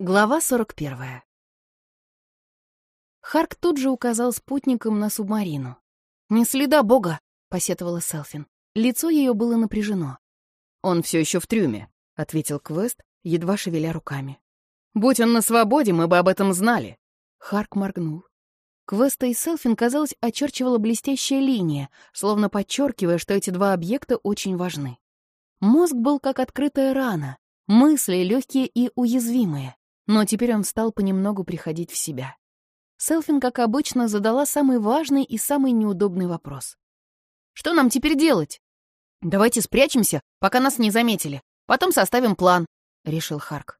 Глава 41. Харк тут же указал спутникам на субмарину. «Не следа бога!» — посетовала Селфин. Лицо ее было напряжено. «Он все еще в трюме», — ответил Квест, едва шевеля руками. «Будь он на свободе, мы бы об этом знали». Харк моргнул. Квеста и Селфин, казалось, очерчивала блестящая линия, словно подчеркивая, что эти два объекта очень важны. Мозг был как открытая рана, мысли легкие и уязвимые. Но теперь он стал понемногу приходить в себя. Селфин, как обычно, задала самый важный и самый неудобный вопрос. «Что нам теперь делать?» «Давайте спрячемся, пока нас не заметили. Потом составим план», — решил Харк.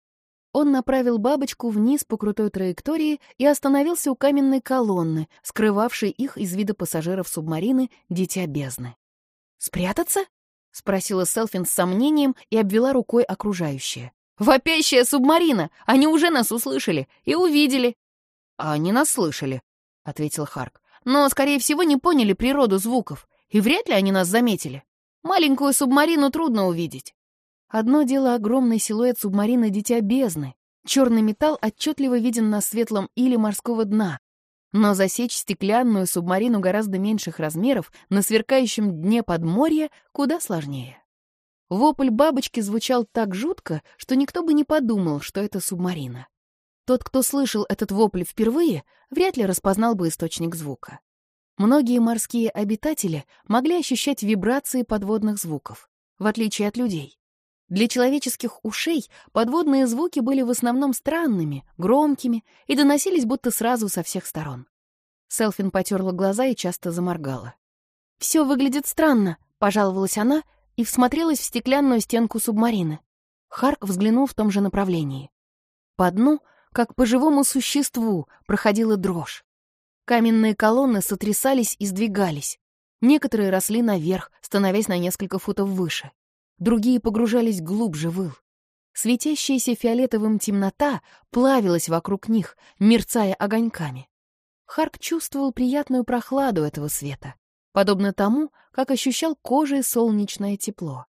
Он направил бабочку вниз по крутой траектории и остановился у каменной колонны, скрывавшей их из вида пассажиров субмарины «Дитя бездны». «Спрятаться?» — спросила Селфин с сомнением и обвела рукой окружающее. «Вопящая субмарина! Они уже нас услышали и увидели!» «А они нас слышали», — ответил Харк. «Но, скорее всего, не поняли природу звуков, и вряд ли они нас заметили. Маленькую субмарину трудно увидеть». Одно дело огромный силуэт субмарины «Дитя бездны». Черный металл отчетливо виден на светлом иле морского дна. Но засечь стеклянную субмарину гораздо меньших размеров на сверкающем дне подморья куда сложнее. Вопль бабочки звучал так жутко, что никто бы не подумал, что это субмарина. Тот, кто слышал этот вопль впервые, вряд ли распознал бы источник звука. Многие морские обитатели могли ощущать вибрации подводных звуков, в отличие от людей. Для человеческих ушей подводные звуки были в основном странными, громкими и доносились будто сразу со всех сторон. Селфин потерла глаза и часто заморгала. «Все выглядит странно», — пожаловалась она и всмотрелась в стеклянную стенку субмарины. Харк взглянул в том же направлении. По дну, как по живому существу, проходила дрожь. Каменные колонны сотрясались и сдвигались. Некоторые росли наверх, становясь на несколько футов выше. Другие погружались глубже в ил. Светящаяся фиолетовым темнота плавилась вокруг них, мерцая огоньками. Харк чувствовал приятную прохладу этого света подобно тому, как ощущал кожей солнечное тепло.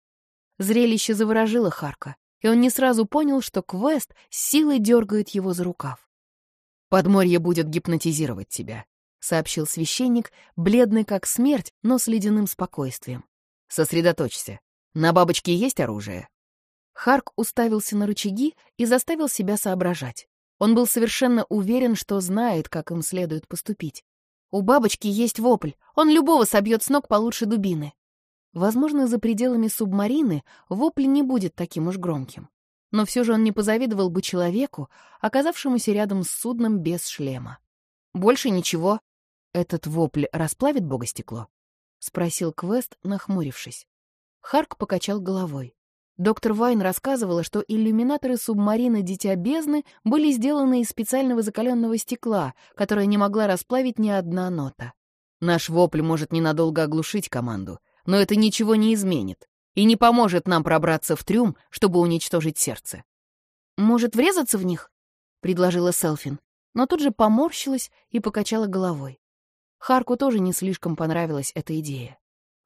Зрелище заворожило Харка, и он не сразу понял, что Квест силой дергает его за рукав. «Подморье будет гипнотизировать тебя», — сообщил священник, бледный как смерть, но с ледяным спокойствием. «Сосредоточься. На бабочке есть оружие?» Харк уставился на рычаги и заставил себя соображать. Он был совершенно уверен, что знает, как им следует поступить. У бабочки есть вопль. Он любого собьет с ног получше дубины. Возможно, за пределами субмарины вопль не будет таким уж громким. Но все же он не позавидовал бы человеку, оказавшемуся рядом с судном без шлема. Больше ничего. Этот вопль расплавит богостекло? Спросил Квест, нахмурившись. Харк покачал головой. Доктор Вайн рассказывала, что иллюминаторы субмарины «Дитя бездны» были сделаны из специального закаленного стекла, которое не могла расплавить ни одна нота. Наш вопль может ненадолго оглушить команду, но это ничего не изменит и не поможет нам пробраться в трюм, чтобы уничтожить сердце. «Может, врезаться в них?» — предложила Селфин, но тут же поморщилась и покачала головой. Харку тоже не слишком понравилась эта идея.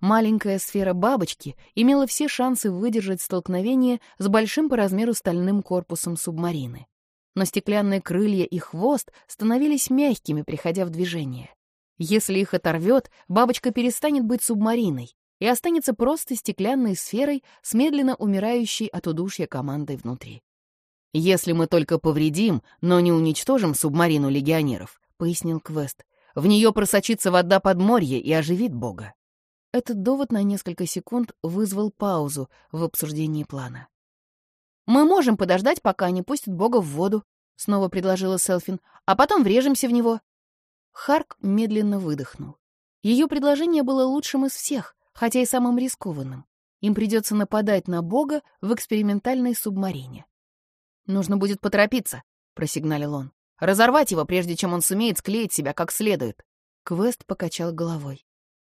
Маленькая сфера бабочки имела все шансы выдержать столкновение с большим по размеру стальным корпусом субмарины. Но стеклянные крылья и хвост становились мягкими, приходя в движение. Если их оторвет, бабочка перестанет быть субмариной и останется просто стеклянной сферой с медленно умирающей от удушья командой внутри. «Если мы только повредим, но не уничтожим субмарину легионеров», — пояснил Квест, «в нее просочится вода под море и оживит Бога». Этот довод на несколько секунд вызвал паузу в обсуждении плана. «Мы можем подождать, пока они пустят Бога в воду», — снова предложила Селфин, «а потом врежемся в него». Харк медленно выдохнул. Ее предложение было лучшим из всех, хотя и самым рискованным. Им придется нападать на Бога в экспериментальной субмарине. «Нужно будет поторопиться», — просигналил он. «Разорвать его, прежде чем он сумеет склеить себя как следует». Квест покачал головой.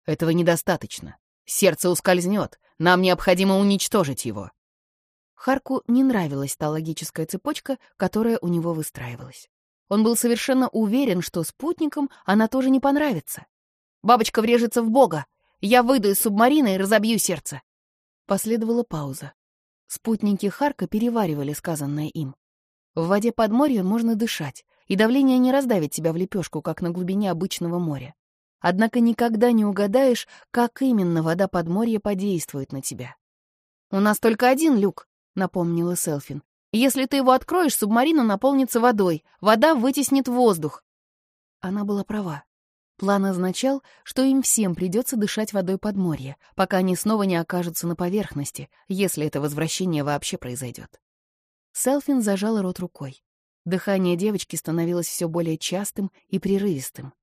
Этого недостаточно. Сердце ускользнет. Нам необходимо уничтожить его. Харку не нравилась та логическая цепочка, которая у него выстраивалась. Он был совершенно уверен, что спутникам она тоже не понравится. «Бабочка врежется в Бога! Я выйду из субмарины и разобью сердце!» Последовала пауза. Спутники Харка переваривали сказанное им. В воде подморья можно дышать, и давление не раздавит тебя в лепешку, как на глубине обычного моря. Однако никогда не угадаешь, как именно вода подморья подействует на тебя. «У нас только один люк», — напомнила Селфин. «Если ты его откроешь, субмарина наполнится водой. Вода вытеснит воздух». Она была права. План означал, что им всем придется дышать водой подморья, пока они снова не окажутся на поверхности, если это возвращение вообще произойдет. Селфин зажала рот рукой. Дыхание девочки становилось все более частым и прерывистым.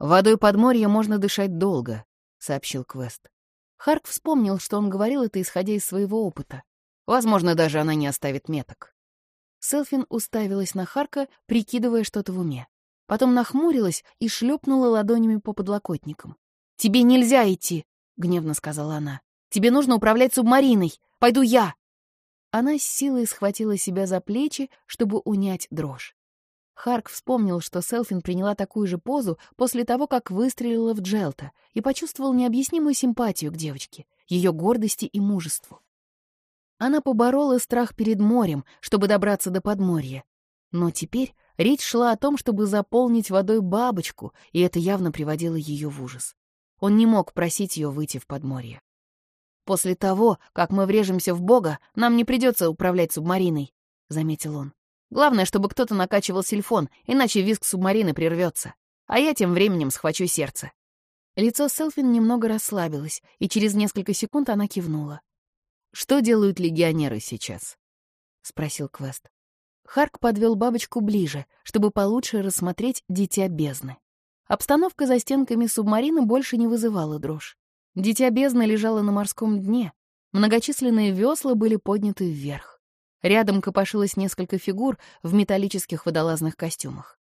«Водой подморья можно дышать долго», — сообщил Квест. Харк вспомнил, что он говорил это, исходя из своего опыта. Возможно, даже она не оставит меток. Селфин уставилась на Харка, прикидывая что-то в уме. Потом нахмурилась и шлепнула ладонями по подлокотникам. «Тебе нельзя идти!» — гневно сказала она. «Тебе нужно управлять субмариной! Пойду я!» Она с силой схватила себя за плечи, чтобы унять дрожь. Харк вспомнил, что Селфин приняла такую же позу после того, как выстрелила в Джелта, и почувствовал необъяснимую симпатию к девочке, ее гордости и мужеству. Она поборола страх перед морем, чтобы добраться до подморья. Но теперь Речь шла о том, чтобы заполнить водой бабочку, и это явно приводило ее в ужас. Он не мог просить ее выйти в подморье. «После того, как мы врежемся в Бога, нам не придется управлять субмариной», — заметил он. «Главное, чтобы кто-то накачивал сильфон, иначе визг субмарины прервется. А я тем временем схвачу сердце». Лицо Селфин немного расслабилось, и через несколько секунд она кивнула. «Что делают легионеры сейчас?» — спросил Квест. Харк подвел бабочку ближе, чтобы получше рассмотреть дитя бездны. Обстановка за стенками субмарины больше не вызывала дрожь. Дитя бездны лежало на морском дне. Многочисленные весла были подняты вверх. Рядом копошилось несколько фигур в металлических водолазных костюмах.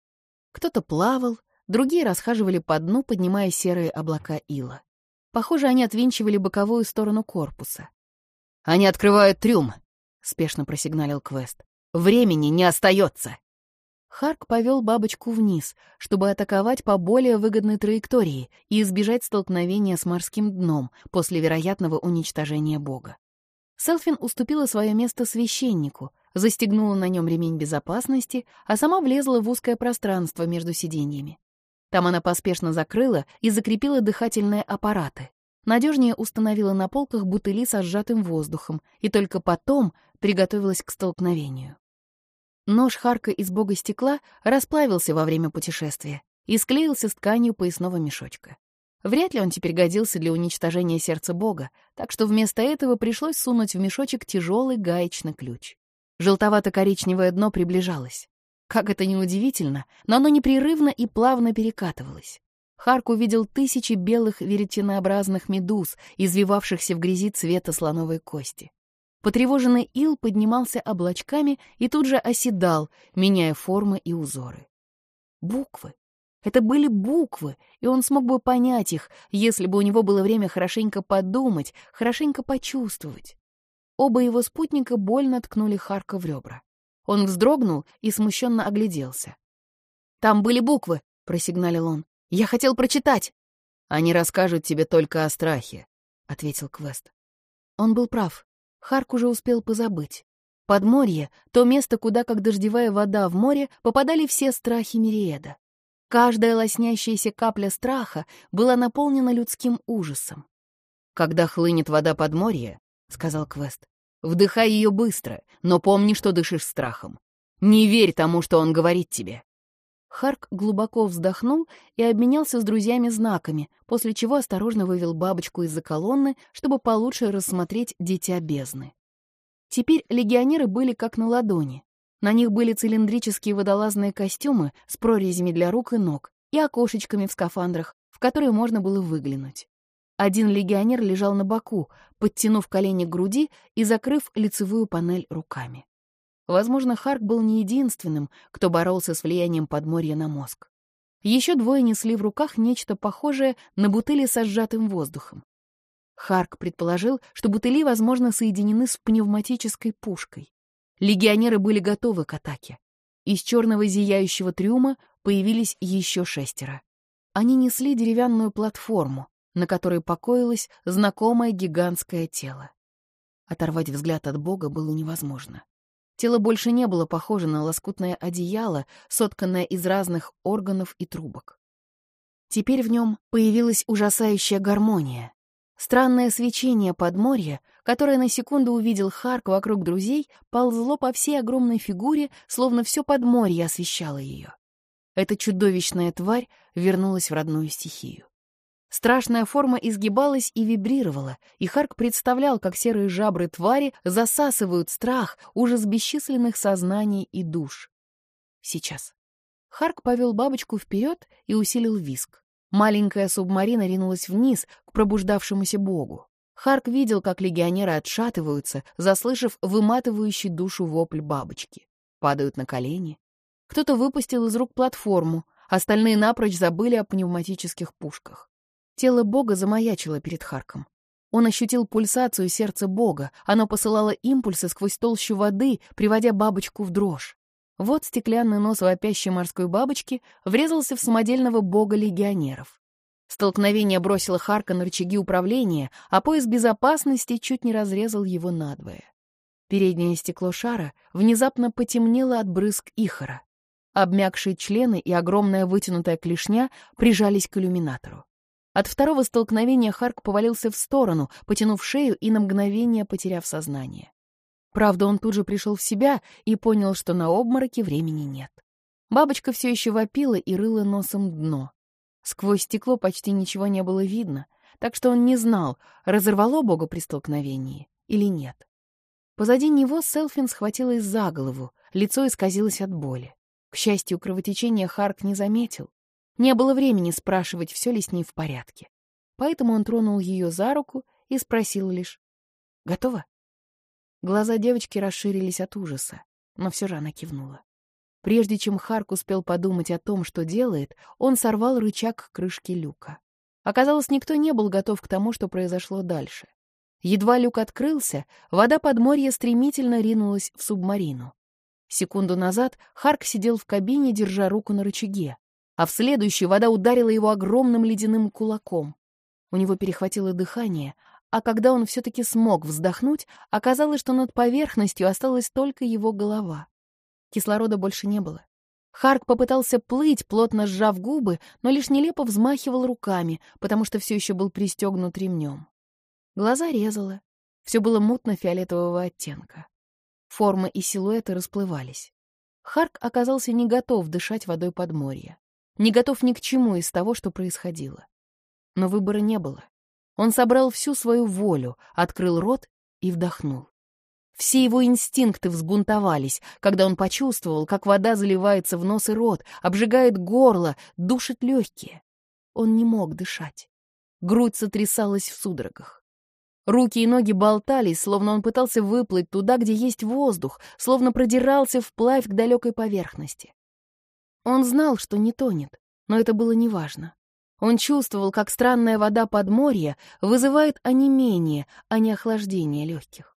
Кто-то плавал, другие расхаживали по дну, поднимая серые облака ила. Похоже, они отвинчивали боковую сторону корпуса. «Они открывают трюм», — спешно просигналил Квест. Времени не остается. Харк повел бабочку вниз, чтобы атаковать по более выгодной траектории и избежать столкновения с морским дном после вероятного уничтожения бога. Селфин уступила свое место священнику, застегнула на нем ремень безопасности, а сама влезла в узкое пространство между сиденьями. Там она поспешно закрыла и закрепила дыхательные аппараты. Надежнее установила на полках бутыли со сжатым воздухом и только потом приготовилась к столкновению. Нож Харка из бога стекла расплавился во время путешествия и склеился с тканью поясного мешочка. Вряд ли он теперь годился для уничтожения сердца бога, так что вместо этого пришлось сунуть в мешочек тяжелый гаечный ключ. Желтовато-коричневое дно приближалось. Как это ни удивительно, но оно непрерывно и плавно перекатывалось. Харк увидел тысячи белых веретенообразных медуз, извивавшихся в грязи цвета слоновой кости. Потревоженный ил поднимался облачками и тут же оседал, меняя формы и узоры. Буквы. Это были буквы, и он смог бы понять их, если бы у него было время хорошенько подумать, хорошенько почувствовать. Оба его спутника больно ткнули Харка в ребра. Он вздрогнул и смущенно огляделся. «Там были буквы», — просигналил он. «Я хотел прочитать». «Они расскажут тебе только о страхе», — ответил Квест. Он был прав. Харк уже успел позабыть. Подморье — то место, куда, как дождевая вода в море, попадали все страхи Мириеда. Каждая лоснящаяся капля страха была наполнена людским ужасом. «Когда хлынет вода подморья», — сказал Квест, — «вдыхай ее быстро, но помни, что дышишь страхом. Не верь тому, что он говорит тебе». Харк глубоко вздохнул и обменялся с друзьями знаками, после чего осторожно вывел бабочку из-за колонны, чтобы получше рассмотреть дитя бездны. Теперь легионеры были как на ладони. На них были цилиндрические водолазные костюмы с прорезями для рук и ног и окошечками в скафандрах, в которые можно было выглянуть. Один легионер лежал на боку, подтянув колени к груди и закрыв лицевую панель руками. Возможно, Харк был не единственным, кто боролся с влиянием подморья на мозг. Еще двое несли в руках нечто похожее на бутыли со сжатым воздухом. Харк предположил, что бутыли, возможно, соединены с пневматической пушкой. Легионеры были готовы к атаке. Из черного зияющего трюма появились еще шестеро. Они несли деревянную платформу, на которой покоилось знакомое гигантское тело. Оторвать взгляд от Бога было невозможно. Тело больше не было похоже на лоскутное одеяло, сотканное из разных органов и трубок. Теперь в нем появилась ужасающая гармония. Странное свечение подморья, которое на секунду увидел Харк вокруг друзей, ползло по всей огромной фигуре, словно все подморье освещало ее. Эта чудовищная тварь вернулась в родную стихию. Страшная форма изгибалась и вибрировала, и Харк представлял, как серые жабры твари засасывают страх, ужас бесчисленных сознаний и душ. Сейчас. Харк повел бабочку вперед и усилил виск. Маленькая субмарина ринулась вниз к пробуждавшемуся богу. Харк видел, как легионеры отшатываются, заслышав выматывающий душу вопль бабочки. Падают на колени. Кто-то выпустил из рук платформу, остальные напрочь забыли о пневматических пушках. Тело Бога замаячило перед Харком. Он ощутил пульсацию сердца Бога, оно посылало импульсы сквозь толщу воды, приводя бабочку в дрожь. Вот стеклянный нос вопящей морской бабочки врезался в самодельного бога легионеров. Столкновение бросило Харка на рычаги управления, а пояс безопасности чуть не разрезал его надвое. Переднее стекло шара внезапно потемнело от брызг Ихора. Обмякшие члены и огромная вытянутая клешня прижались к иллюминатору. От второго столкновения Харк повалился в сторону, потянув шею и на мгновение потеряв сознание. Правда, он тут же пришел в себя и понял, что на обмороке времени нет. Бабочка все еще вопила и рыла носом дно. Сквозь стекло почти ничего не было видно, так что он не знал, разорвало Бога при столкновении или нет. Позади него Селфин схватилась за голову, лицо исказилось от боли. К счастью, кровотечения Харк не заметил. Не было времени спрашивать, все ли с ней в порядке. Поэтому он тронул ее за руку и спросил лишь «Готова?». Глаза девочки расширились от ужаса, но все же она кивнула. Прежде чем Харк успел подумать о том, что делает, он сорвал рычаг крышки люка. Оказалось, никто не был готов к тому, что произошло дальше. Едва люк открылся, вода подморья стремительно ринулась в субмарину. Секунду назад Харк сидел в кабине, держа руку на рычаге а в следующую вода ударила его огромным ледяным кулаком. У него перехватило дыхание, а когда он все-таки смог вздохнуть, оказалось, что над поверхностью осталась только его голова. Кислорода больше не было. Харк попытался плыть, плотно сжав губы, но лишь нелепо взмахивал руками, потому что все еще был пристегнут ремнем. Глаза резало. Все было мутно-фиолетового оттенка. Формы и силуэты расплывались. Харк оказался не готов дышать водой подморья не готов ни к чему из того, что происходило. Но выбора не было. Он собрал всю свою волю, открыл рот и вдохнул. Все его инстинкты взбунтовались, когда он почувствовал, как вода заливается в нос и рот, обжигает горло, душит легкие. Он не мог дышать. Грудь сотрясалась в судорогах. Руки и ноги болтались, словно он пытался выплыть туда, где есть воздух, словно продирался вплавь к далекой поверхности. Он знал, что не тонет, но это было неважно. Он чувствовал, как странная вода подморья вызывает онемение, а не охлаждение легких.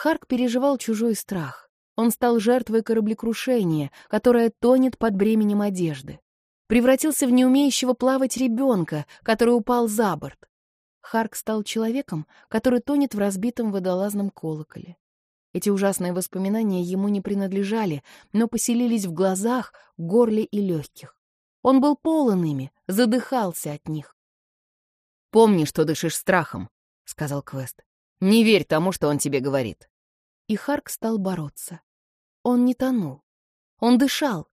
Харк переживал чужой страх. Он стал жертвой кораблекрушения, которое тонет под бременем одежды. Превратился в неумеющего плавать ребенка, который упал за борт. Харк стал человеком, который тонет в разбитом водолазном колоколе. Эти ужасные воспоминания ему не принадлежали, но поселились в глазах, горле и легких. Он был полон ими, задыхался от них. «Помни, что дышишь страхом», — сказал Квест. «Не верь тому, что он тебе говорит». И Харк стал бороться. Он не тонул. Он дышал,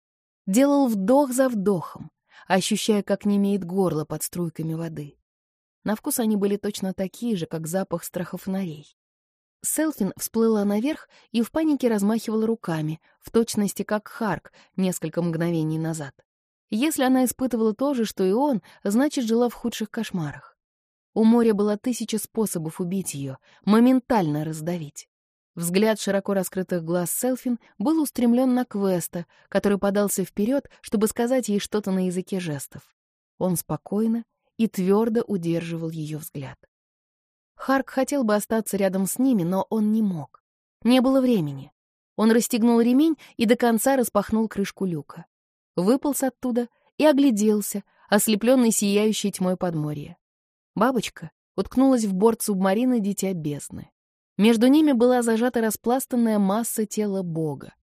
делал вдох за вдохом, ощущая, как немеет горло под струйками воды. На вкус они были точно такие же, как запах страхофонарей. Селфин всплыла наверх и в панике размахивала руками, в точности как Харк несколько мгновений назад. Если она испытывала то же, что и он, значит, жила в худших кошмарах. У моря было тысяча способов убить ее, моментально раздавить. Взгляд широко раскрытых глаз Селфин был устремлен на Квеста, который подался вперед, чтобы сказать ей что-то на языке жестов. Он спокойно и твердо удерживал ее взгляд. Харк хотел бы остаться рядом с ними, но он не мог. Не было времени. Он расстегнул ремень и до конца распахнул крышку люка. Выполз оттуда и огляделся, ослепленный сияющей тьмой подморья. Бабочка уткнулась в борт субмарины Дитя бездны. Между ними была зажата распластанная масса тела бога.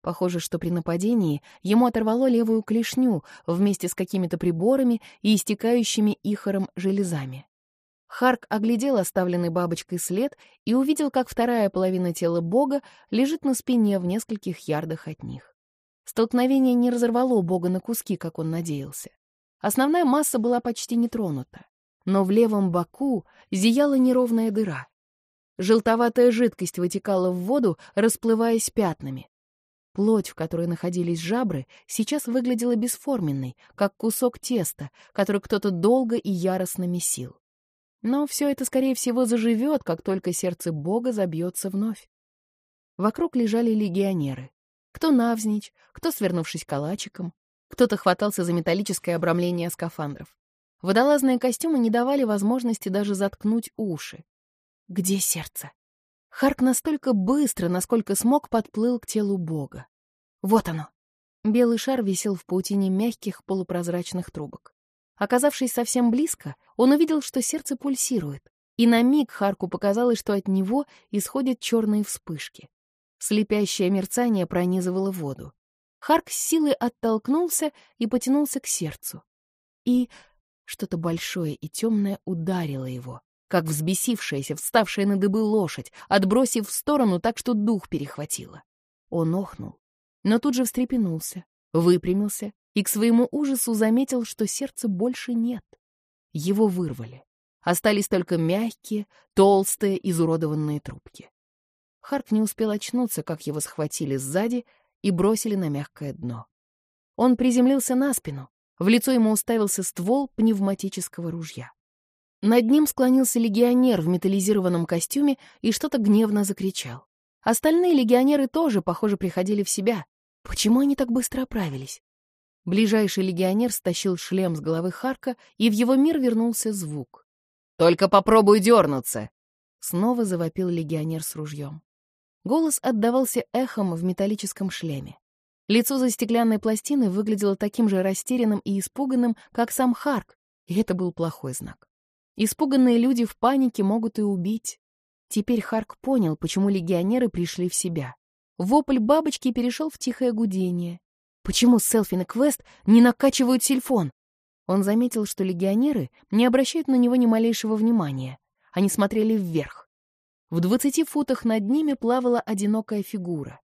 Похоже, что при нападении ему оторвало левую клешню вместе с какими-то приборами и истекающими ихором железами. Харк оглядел оставленный бабочкой след и увидел, как вторая половина тела бога лежит на спине в нескольких ярдах от них. Столкновение не разорвало бога на куски, как он надеялся. Основная масса была почти не тронута, но в левом боку зияла неровная дыра. Желтоватая жидкость вытекала в воду, расплываясь пятнами. Плоть, в которой находились жабры, сейчас выглядела бесформенной, как кусок теста, который кто-то долго и яростно месил. Но все это, скорее всего, заживет, как только сердце Бога забьется вновь. Вокруг лежали легионеры. Кто навзничь, кто свернувшись калачиком, кто-то хватался за металлическое обрамление скафандров. Водолазные костюмы не давали возможности даже заткнуть уши. Где сердце? Харк настолько быстро, насколько смог, подплыл к телу Бога. Вот оно. Белый шар висел в паутине мягких полупрозрачных трубок. Оказавшись совсем близко, он увидел, что сердце пульсирует, и на миг Харку показалось, что от него исходят черные вспышки. Слепящее мерцание пронизывало воду. Харк с силой оттолкнулся и потянулся к сердцу. И что-то большое и темное ударило его, как взбесившаяся, вставшая на дыбы лошадь, отбросив в сторону так, что дух перехватило. Он охнул, но тут же встрепенулся, выпрямился и к своему ужасу заметил, что сердца больше нет. Его вырвали. Остались только мягкие, толстые, изуродованные трубки. Харк не успел очнуться, как его схватили сзади и бросили на мягкое дно. Он приземлился на спину, в лицо ему уставился ствол пневматического ружья. Над ним склонился легионер в металлизированном костюме и что-то гневно закричал. Остальные легионеры тоже, похоже, приходили в себя. Почему они так быстро оправились? Ближайший легионер стащил шлем с головы Харка, и в его мир вернулся звук. «Только попробуй дернуться!» Снова завопил легионер с ружьем. Голос отдавался эхом в металлическом шлеме. Лицо за стеклянной пластиной выглядело таким же растерянным и испуганным, как сам Харк, и это был плохой знак. Испуганные люди в панике могут и убить. Теперь Харк понял, почему легионеры пришли в себя. Вопль бабочки перешел в тихое гудение. Почему Селфин и Квест не накачивают сильфон? Он заметил, что легионеры не обращают на него ни малейшего внимания. Они смотрели вверх. В двадцати футах над ними плавала одинокая фигура.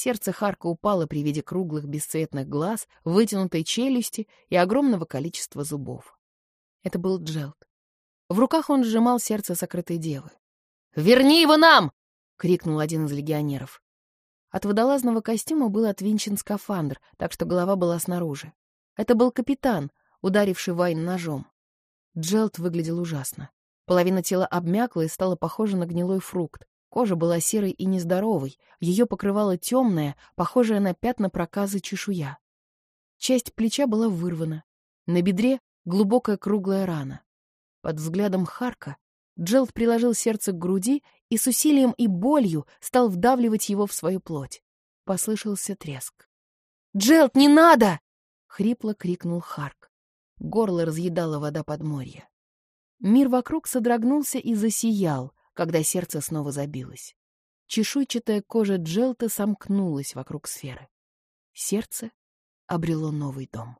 Сердце Харка упало при виде круглых бесцветных глаз, вытянутой челюсти и огромного количества зубов. Это был Джелд. В руках он сжимал сердце сокрытой девы. «Верни его нам!» — крикнул один из легионеров. От водолазного костюма был отвинчен скафандр, так что голова была снаружи. Это был капитан, ударивший Вайн ножом. Джелт выглядел ужасно. Половина тела обмякла и стала похожа на гнилой фрукт. Кожа была серой и нездоровой, ее покрывала темная, похожая на пятна проказы чешуя. Часть плеча была вырвана. На бедре глубокая круглая рана. Под взглядом Харка Джелд приложил сердце к груди и с усилием и болью стал вдавливать его в свою плоть. Послышался треск. «Джелд, не надо!» — хрипло крикнул Харк. Горло разъедала вода подморья. Мир вокруг содрогнулся и засиял, когда сердце снова забилось. Чешуйчатая кожа Джелта сомкнулась вокруг сферы. Сердце обрело новый дом.